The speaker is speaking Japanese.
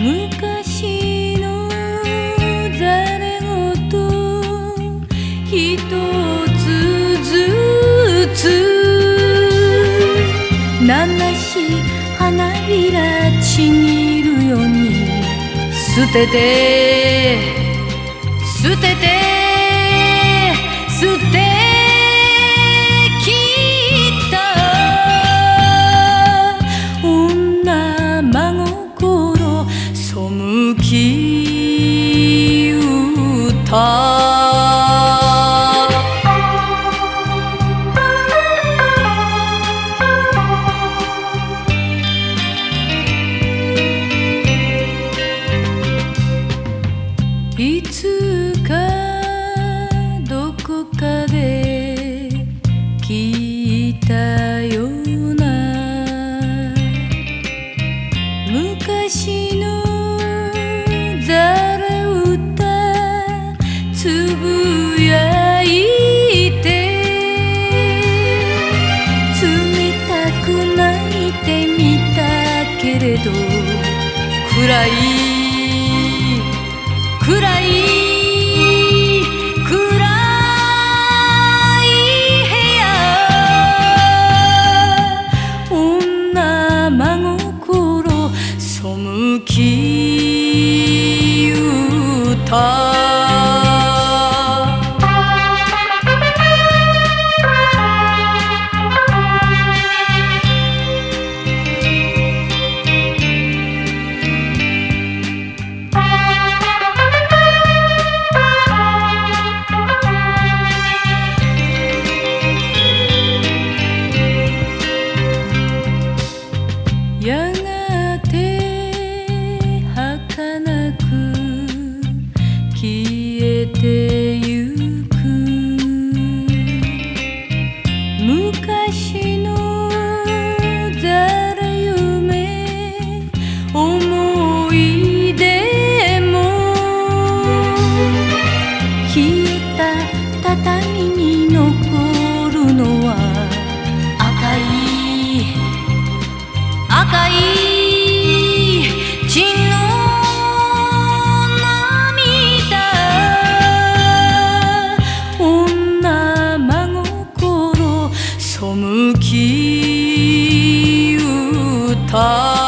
昔のざれ言ひとつずつ。七し花びらちぎるように。捨てて。捨てて。た」「いつかどこかで聞いたよ」と暗い暗い。他。